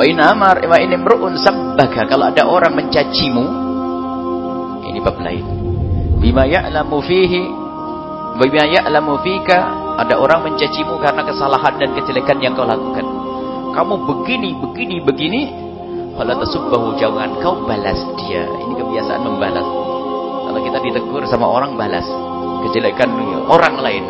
Wa in amar wa in imru'un sabbaka kalau ada orang mencacimu ini bab lain. Bima ya'lamu fihi bima ya'lamu fika ada orang mencacimu karena kesalahan dan kejelekan yang kau lakukan. Kamu begini, begini, begini. Fala tasubbahu jangan kau balas dia. Ini kebiasaan membalas. Kalau kita ditegur sama orang balas kejelekan orang lain.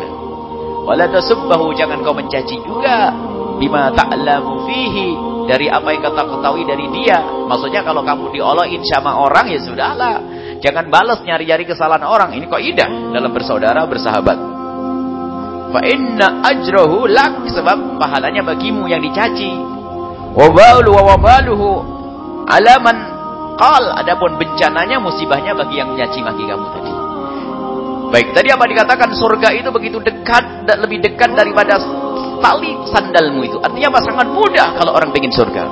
Wala tasubbahu jangan kau mencaci juga bima ta'lamu fihi dari apa yang kau ketahui dari dia. Maksudnya kalau kamu dioloin sama orang ya sudahlah. Jangan balas nyari-nyari kesalahan orang. Ini kok idah dalam bersaudara, bersahabat. Fa inna ajrahu lak sebab pahalanya bagimu yang dicaci. Wa balu wa wabaluhu alaman qal adapun bencananya musibahnya bagi yang menyaci maki kamu tadi. Baik, tadi apa dikatakan surga itu begitu dekat lebih dekat daripada tali sandalmu itu. Artinya? Sangat mudah kalau orang ingin surga.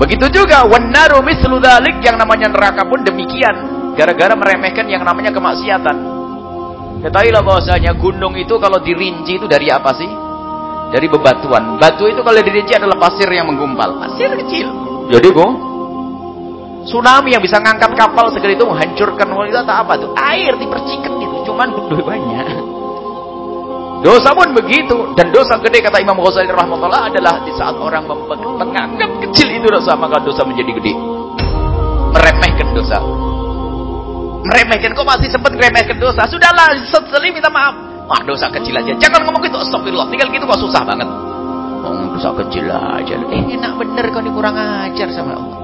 Begitu juga wannaru mislu yang namanya neraka pun demikian. Gara-gara meremehkan yang namanya kemaksiatan. Ketahuilah bahwasanya gunung itu kalau dirinci itu dari apa sih? Dari bebatuan. Batu itu kalau dirinci adalah pasir yang menggumpal. Pasir kecil. Jadi kok tsunami yang bisa ngangkat kapal segala itu menghancurkan wanita tak apa tuh? Air dipercikan itu. Cuman lebih banyak. Dosa pun begitu dan dosa gede kata Imam Ghazali rahmatullah adalah di saat orang menganggap kecil itu dosa maka dosa menjadi gede. Meremehkan dosa. Meremehkan kok masih sempat meremehkan dosa? Sudahlah, setelah minta maaf. Wah, dosa kecil aja. Jangan ngomong gitu. Astagfirullah. Tinggal gitu kok susah banget. Oh, dosa kecil aja. Eh, enak bener kau ini kurang ajar sama Allah.